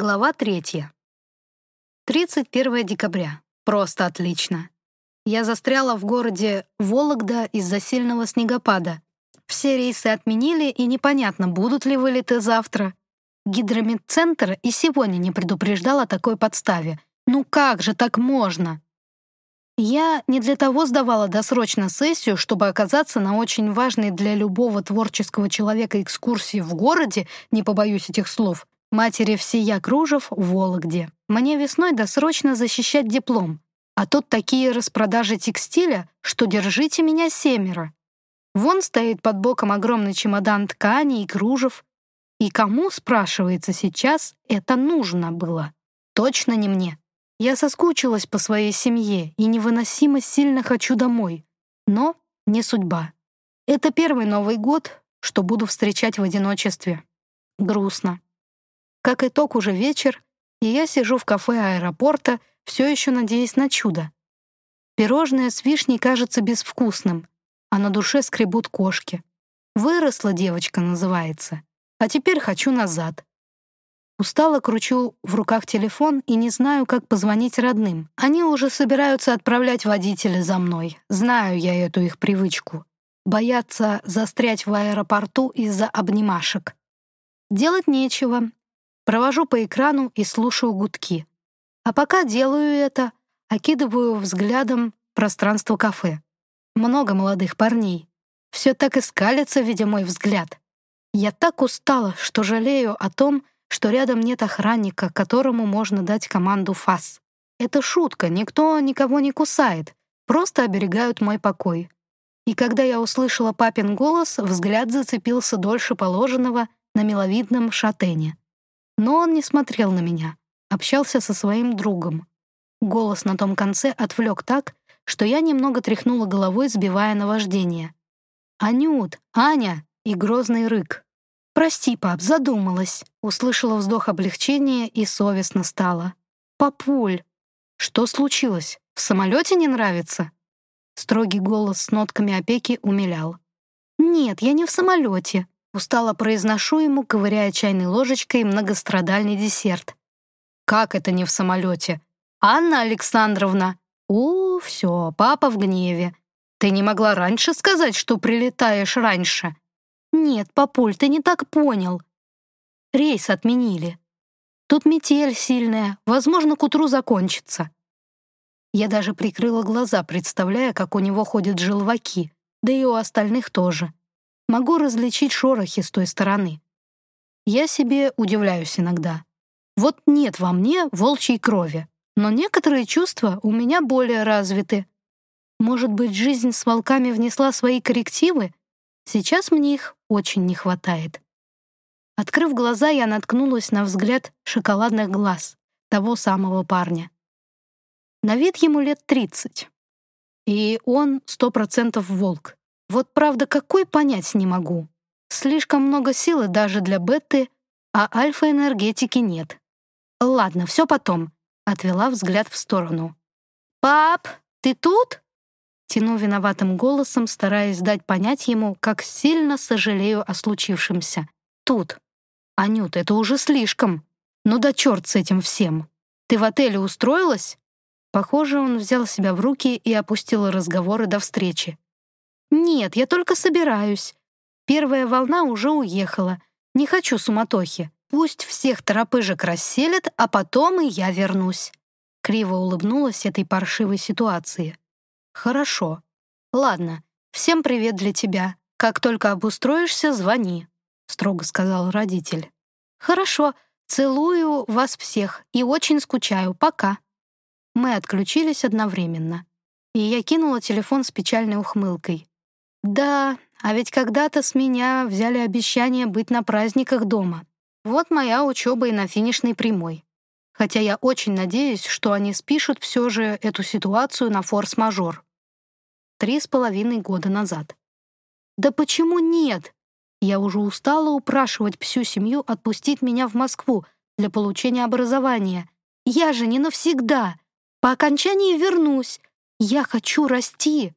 Глава третья. 31 декабря. Просто отлично. Я застряла в городе Вологда из-за сильного снегопада. Все рейсы отменили, и непонятно, будут ли вылеты завтра. Гидромедцентр и сегодня не предупреждал о такой подставе. Ну как же так можно? Я не для того сдавала досрочно сессию, чтобы оказаться на очень важной для любого творческого человека экскурсии в городе, не побоюсь этих слов, матери всея кружев в Вологде. Мне весной досрочно защищать диплом, а тут такие распродажи текстиля, что держите меня семеро. Вон стоит под боком огромный чемодан ткани и кружев. И кому, спрашивается сейчас, это нужно было? Точно не мне. Я соскучилась по своей семье и невыносимо сильно хочу домой. Но не судьба. Это первый Новый год, что буду встречать в одиночестве. Грустно. Как итог, уже вечер, и я сижу в кафе аэропорта, все еще надеясь на чудо. Пирожное с вишней кажется безвкусным, а на душе скребут кошки. Выросла девочка, называется. А теперь хочу назад. Устало кручу в руках телефон и не знаю, как позвонить родным. Они уже собираются отправлять водителя за мной. Знаю я эту их привычку. Боятся застрять в аэропорту из-за обнимашек. Делать нечего. Провожу по экрану и слушаю гудки. А пока делаю это, окидываю взглядом пространство кафе. Много молодых парней. Все так и скалится, видя мой взгляд. Я так устала, что жалею о том, что рядом нет охранника, которому можно дать команду «ФАС». Это шутка, никто никого не кусает, просто оберегают мой покой. И когда я услышала папин голос, взгляд зацепился дольше положенного на миловидном шатене. Но он не смотрел на меня, общался со своим другом. Голос на том конце отвлек так, что я немного тряхнула головой, сбивая наваждение. «Анют! Аня!» и грозный рык. «Прости, пап, задумалась», услышала вздох облегчения и совестно стало. «Папуль!» «Что случилось? В самолете не нравится?» Строгий голос с нотками опеки умилял. «Нет, я не в самолете. Устало произношу ему, ковыряя чайной ложечкой многострадальный десерт. «Как это не в самолете? Анна Александровна!» «У, все, папа в гневе. Ты не могла раньше сказать, что прилетаешь раньше?» «Нет, папуль, ты не так понял. Рейс отменили. Тут метель сильная, возможно, к утру закончится». Я даже прикрыла глаза, представляя, как у него ходят желваки, да и у остальных тоже. Могу различить шорохи с той стороны. Я себе удивляюсь иногда. Вот нет во мне волчьей крови, но некоторые чувства у меня более развиты. Может быть, жизнь с волками внесла свои коррективы? Сейчас мне их очень не хватает. Открыв глаза, я наткнулась на взгляд шоколадных глаз того самого парня. На вид ему лет тридцать. И он сто процентов волк. Вот правда, какой понять не могу. Слишком много силы даже для беты, а альфа-энергетики нет. Ладно, все потом. Отвела взгляд в сторону. «Пап, ты тут?» Тяну виноватым голосом, стараясь дать понять ему, как сильно сожалею о случившемся. «Тут. Анют, это уже слишком. Ну да черт с этим всем. Ты в отеле устроилась?» Похоже, он взял себя в руки и опустил разговоры до встречи. «Нет, я только собираюсь. Первая волна уже уехала. Не хочу суматохи. Пусть всех торопыжек расселят, а потом и я вернусь». Криво улыбнулась этой паршивой ситуации. «Хорошо. Ладно, всем привет для тебя. Как только обустроишься, звони», — строго сказал родитель. «Хорошо, целую вас всех и очень скучаю. Пока». Мы отключились одновременно, и я кинула телефон с печальной ухмылкой. Да, а ведь когда-то с меня взяли обещание быть на праздниках дома. Вот моя учеба и на финишной прямой. Хотя я очень надеюсь, что они спишут все же эту ситуацию на форс-мажор. Три с половиной года назад. Да почему нет? Я уже устала упрашивать всю семью отпустить меня в Москву для получения образования. Я же не навсегда. По окончании вернусь. Я хочу расти.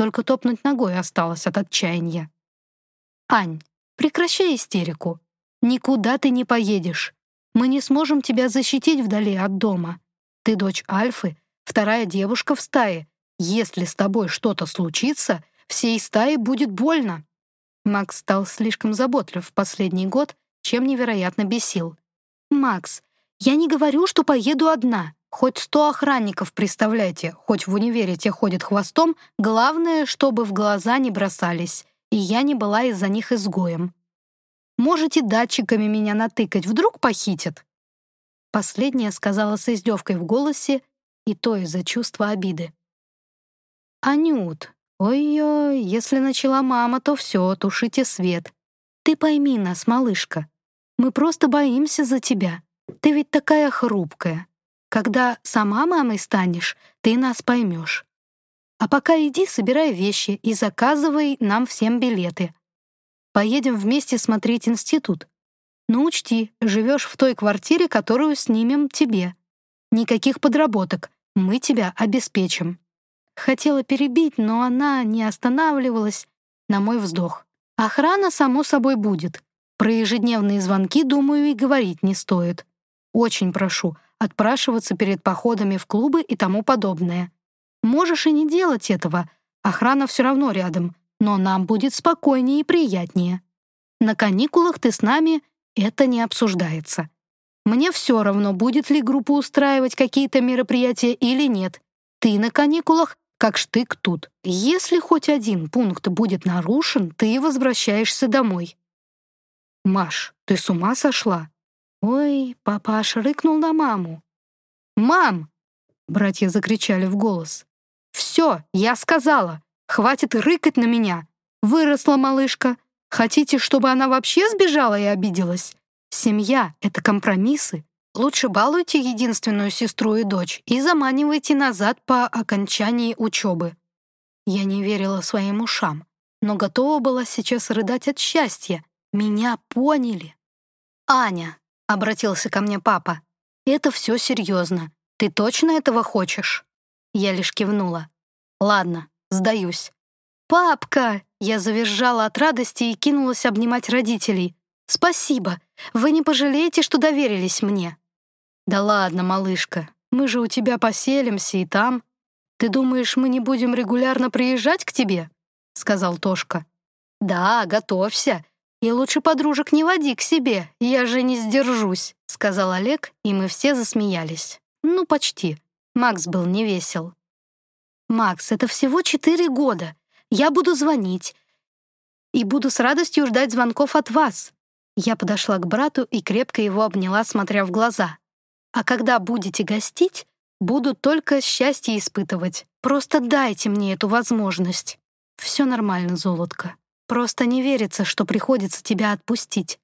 Только топнуть ногой осталось от отчаяния. «Ань, прекращай истерику. Никуда ты не поедешь. Мы не сможем тебя защитить вдали от дома. Ты дочь Альфы, вторая девушка в стае. Если с тобой что-то случится, всей стае будет больно». Макс стал слишком заботлив в последний год, чем невероятно бесил. «Макс, я не говорю, что поеду одна. Хоть сто охранников, представляйте, хоть в универе те ходят хвостом, главное, чтобы в глаза не бросались, и я не была из-за них изгоем. Можете датчиками меня натыкать, вдруг похитят?» Последняя сказала с издевкой в голосе, и то из-за чувства обиды. «Анют, ой-ой, если начала мама, то все, тушите свет. Ты пойми нас, малышка, мы просто боимся за тебя. Ты ведь такая хрупкая. Когда сама мамой станешь, ты нас поймешь. А пока иди, собирай вещи и заказывай нам всем билеты. Поедем вместе смотреть институт. Но учти, живешь в той квартире, которую снимем тебе. Никаких подработок, мы тебя обеспечим». Хотела перебить, но она не останавливалась на мой вздох. «Охрана, само собой, будет. Про ежедневные звонки, думаю, и говорить не стоит. Очень прошу, отпрашиваться перед походами в клубы и тому подобное. Можешь и не делать этого, охрана все равно рядом, но нам будет спокойнее и приятнее. На каникулах ты с нами, это не обсуждается. Мне все равно, будет ли группа устраивать какие-то мероприятия или нет. Ты на каникулах, как штык тут. Если хоть один пункт будет нарушен, ты возвращаешься домой. «Маш, ты с ума сошла?» «Ой, папаш рыкнул на маму». «Мам!» — братья закричали в голос. «Все, я сказала! Хватит рыкать на меня! Выросла малышка! Хотите, чтобы она вообще сбежала и обиделась? Семья — это компромиссы. Лучше балуйте единственную сестру и дочь и заманивайте назад по окончании учебы». Я не верила своим ушам, но готова была сейчас рыдать от счастья. Меня поняли. «Аня», — обратился ко мне папа, — «это все серьезно. Ты точно этого хочешь?» Я лишь кивнула. «Ладно, сдаюсь». «Папка!» — я завизжала от радости и кинулась обнимать родителей. «Спасибо! Вы не пожалеете, что доверились мне?» «Да ладно, малышка, мы же у тебя поселимся и там. Ты думаешь, мы не будем регулярно приезжать к тебе?» — сказал Тошка. «Да, готовься. И лучше подружек не води к себе, я же не сдержусь», — сказал Олег, и мы все засмеялись. Ну, почти. Макс был невесел. «Макс, это всего четыре года. Я буду звонить. И буду с радостью ждать звонков от вас». Я подошла к брату и крепко его обняла, смотря в глаза. «А когда будете гостить, буду только счастье испытывать. Просто дайте мне эту возможность». «Все нормально, золотко. Просто не верится, что приходится тебя отпустить.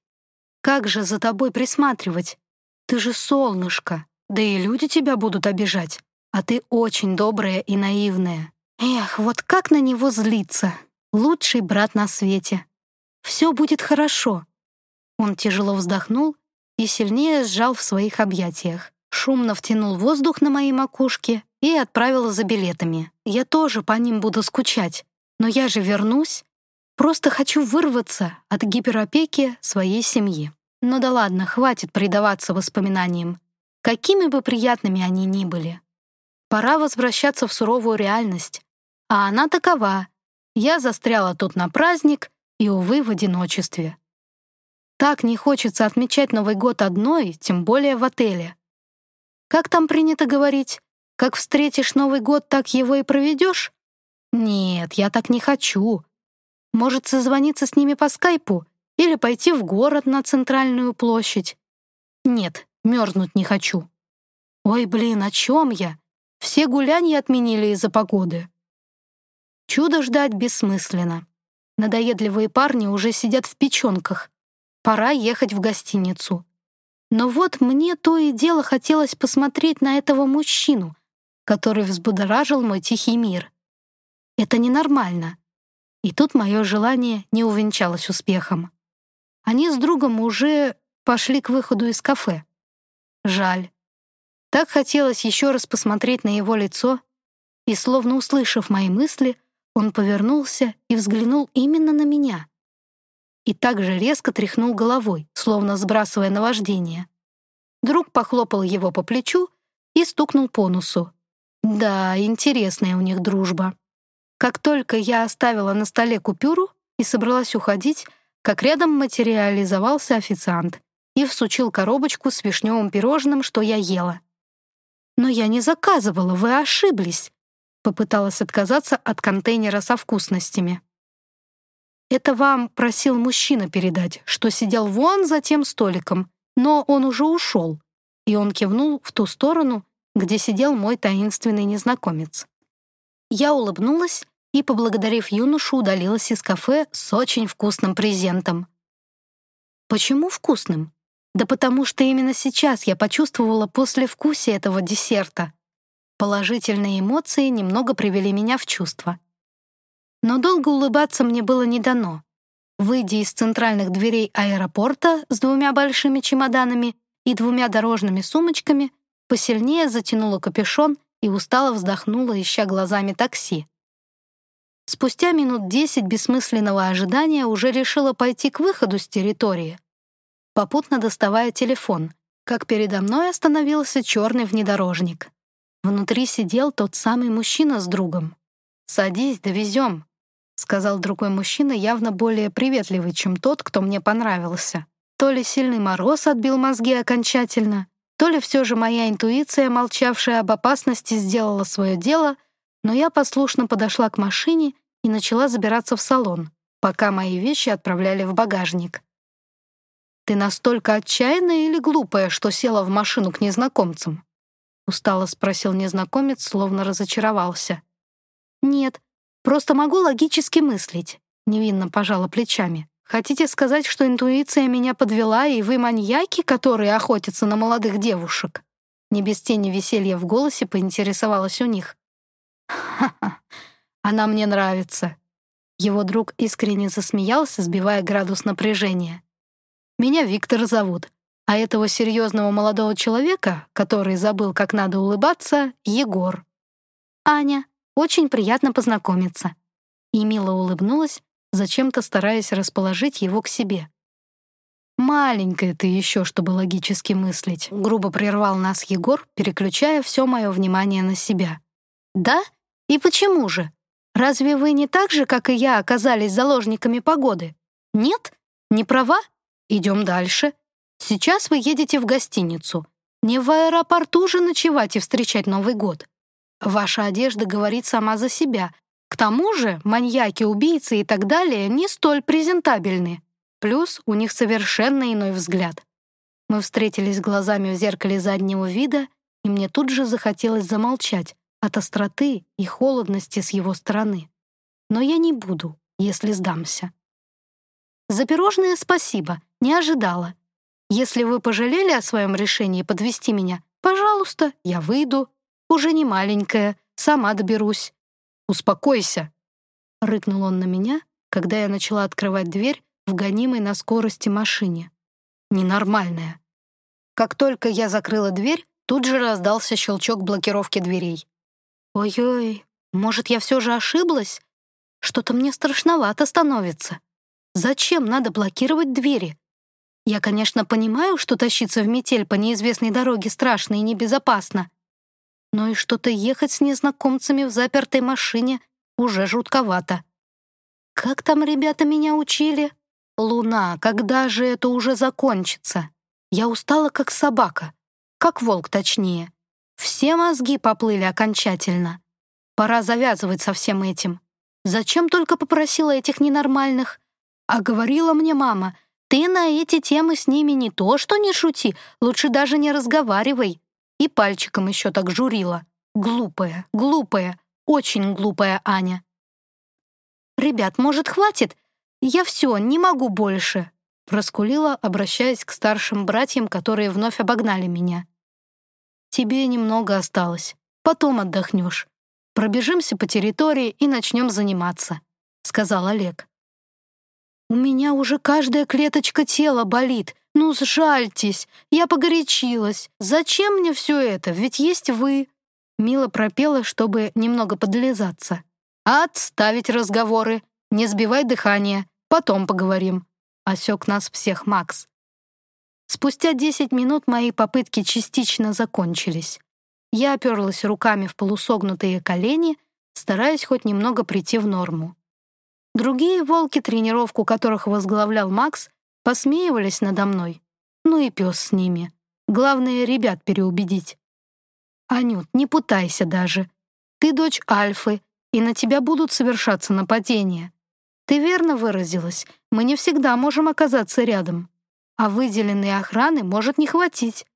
Как же за тобой присматривать? Ты же солнышко, да и люди тебя будут обижать. А ты очень добрая и наивная. Эх, вот как на него злиться. Лучший брат на свете. Все будет хорошо. Он тяжело вздохнул и сильнее сжал в своих объятиях. Шумно втянул воздух на моей макушке и отправил за билетами. Я тоже по ним буду скучать. Но я же вернусь, Просто хочу вырваться от гиперопеки своей семьи. Ну да ладно, хватит предаваться воспоминаниям. Какими бы приятными они ни были. Пора возвращаться в суровую реальность. А она такова. Я застряла тут на праздник и, увы, в одиночестве. Так не хочется отмечать Новый год одной, тем более в отеле. Как там принято говорить? Как встретишь Новый год, так его и проведешь? Нет, я так не хочу. Может, созвониться с ними по скайпу или пойти в город на центральную площадь? Нет, мерзнуть не хочу. Ой, блин, о чем я? Все гулянья отменили из-за погоды. Чудо ждать бессмысленно. Надоедливые парни уже сидят в печенках. Пора ехать в гостиницу. Но вот мне то и дело хотелось посмотреть на этого мужчину, который взбудоражил мой тихий мир. Это ненормально. И тут мое желание не увенчалось успехом. Они с другом уже пошли к выходу из кафе. Жаль. Так хотелось еще раз посмотреть на его лицо, и, словно услышав мои мысли, он повернулся и взглянул именно на меня. И также резко тряхнул головой, словно сбрасывая наваждение. Друг похлопал его по плечу и стукнул по носу. Да, интересная у них дружба. Как только я оставила на столе купюру и собралась уходить, как рядом материализовался официант и всучил коробочку с вишневым пирожным, что я ела. «Но я не заказывала, вы ошиблись», попыталась отказаться от контейнера со вкусностями. «Это вам просил мужчина передать, что сидел вон за тем столиком, но он уже ушел», и он кивнул в ту сторону, где сидел мой таинственный незнакомец. Я улыбнулась и, поблагодарив юношу, удалилась из кафе с очень вкусным презентом. Почему вкусным? Да потому что именно сейчас я почувствовала послевкусие этого десерта. Положительные эмоции немного привели меня в чувство. Но долго улыбаться мне было не дано. Выйдя из центральных дверей аэропорта с двумя большими чемоданами и двумя дорожными сумочками, посильнее затянула капюшон и устало вздохнула, ища глазами такси. Спустя минут десять бессмысленного ожидания уже решила пойти к выходу с территории, попутно доставая телефон, как передо мной остановился черный внедорожник. Внутри сидел тот самый мужчина с другом. «Садись, довезем», — сказал другой мужчина, явно более приветливый, чем тот, кто мне понравился. То ли сильный мороз отбил мозги окончательно, то ли все же моя интуиция, молчавшая об опасности, сделала свое дело, но я послушно подошла к машине и начала забираться в салон, пока мои вещи отправляли в багажник. «Ты настолько отчаянная или глупая, что села в машину к незнакомцам?» Устало спросил незнакомец, словно разочаровался. «Нет, просто могу логически мыслить», — невинно пожала плечами. Хотите сказать, что интуиция меня подвела, и вы маньяки, которые охотятся на молодых девушек?» Не без тени веселья в голосе поинтересовалась у них. «Ха-ха, она мне нравится». Его друг искренне засмеялся, сбивая градус напряжения. «Меня Виктор зовут, а этого серьезного молодого человека, который забыл, как надо улыбаться, Егор. Аня, очень приятно познакомиться». И мило улыбнулась, зачем-то стараясь расположить его к себе. «Маленькая ты еще, чтобы логически мыслить», — грубо прервал нас Егор, переключая все мое внимание на себя. «Да? И почему же? Разве вы не так же, как и я, оказались заложниками погоды? Нет? Не права? Идем дальше. Сейчас вы едете в гостиницу. Не в аэропорту же ночевать и встречать Новый год. Ваша одежда говорит сама за себя, к тому же маньяки, убийцы и так далее не столь презентабельны. Плюс у них совершенно иной взгляд. Мы встретились глазами в зеркале заднего вида, и мне тут же захотелось замолчать от остроты и холодности с его стороны. Но я не буду, если сдамся. За пирожные спасибо, не ожидала. Если вы пожалели о своем решении подвести меня, пожалуйста, я выйду. Уже не маленькая, сама доберусь. «Успокойся!» — рыкнул он на меня, когда я начала открывать дверь в гонимой на скорости машине. «Ненормальная!» Как только я закрыла дверь, тут же раздался щелчок блокировки дверей. «Ой-ой, может, я все же ошиблась? Что-то мне страшновато становится. Зачем надо блокировать двери? Я, конечно, понимаю, что тащиться в метель по неизвестной дороге страшно и небезопасно, но и что-то ехать с незнакомцами в запертой машине уже жутковато. Как там ребята меня учили? Луна, когда же это уже закончится? Я устала, как собака. Как волк, точнее. Все мозги поплыли окончательно. Пора завязывать со всем этим. Зачем только попросила этих ненормальных? А говорила мне мама, ты на эти темы с ними не то что не шути, лучше даже не разговаривай. И пальчиком еще так журила. Глупая, глупая, очень глупая Аня. «Ребят, может, хватит? Я все, не могу больше», проскулила, обращаясь к старшим братьям, которые вновь обогнали меня. «Тебе немного осталось. Потом отдохнешь. Пробежимся по территории и начнем заниматься», — сказал Олег. «У меня уже каждая клеточка тела болит. «Ну, сжальтесь! Я погорячилась! Зачем мне все это? Ведь есть вы!» Мила пропела, чтобы немного подлизаться. «Отставить разговоры! Не сбивай дыхание! Потом поговорим!» Осек нас всех Макс. Спустя 10 минут мои попытки частично закончились. Я оперлась руками в полусогнутые колени, стараясь хоть немного прийти в норму. Другие волки, тренировку которых возглавлял Макс, посмеивались надо мной. Ну и пес с ними. Главное, ребят переубедить. «Анют, не путайся даже. Ты дочь Альфы, и на тебя будут совершаться нападения. Ты верно выразилась, мы не всегда можем оказаться рядом. А выделенной охраны может не хватить.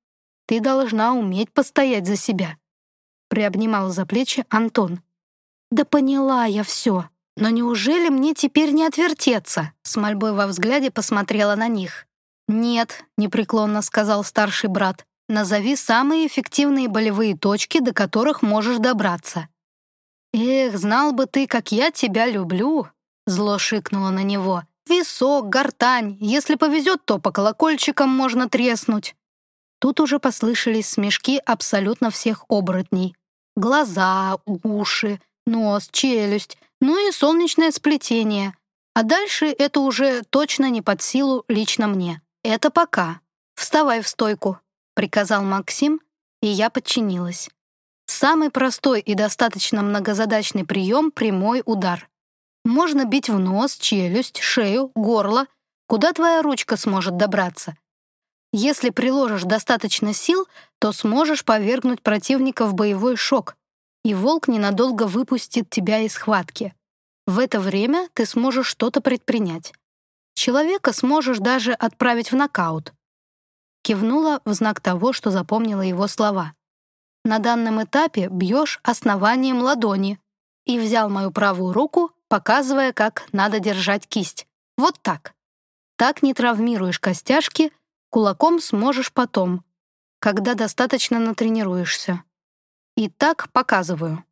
Ты должна уметь постоять за себя. Приобнимал за плечи Антон. Да поняла я все. Но неужели мне теперь не отвертеться? С мольбой во взгляде посмотрела на них. «Нет», — непреклонно сказал старший брат, «назови самые эффективные болевые точки, до которых можешь добраться». «Эх, знал бы ты, как я тебя люблю!» Зло шикнуло на него. «Висок, гортань. Если повезет, то по колокольчикам можно треснуть». Тут уже послышались смешки абсолютно всех оборотней. Глаза, уши, нос, челюсть, ну и солнечное сплетение. А дальше это уже точно не под силу лично мне. Это пока. «Вставай в стойку», — приказал Максим, и я подчинилась. Самый простой и достаточно многозадачный прием — прямой удар. Можно бить в нос, челюсть, шею, горло, куда твоя ручка сможет добраться. Если приложишь достаточно сил, то сможешь повергнуть противника в боевой шок, и волк ненадолго выпустит тебя из схватки. В это время ты сможешь что-то предпринять. Человека сможешь даже отправить в нокаут. Кивнула в знак того, что запомнила его слова. На данном этапе бьешь основанием ладони и взял мою правую руку, показывая, как надо держать кисть. Вот так. Так не травмируешь костяшки, кулаком сможешь потом, когда достаточно натренируешься. И так показываю.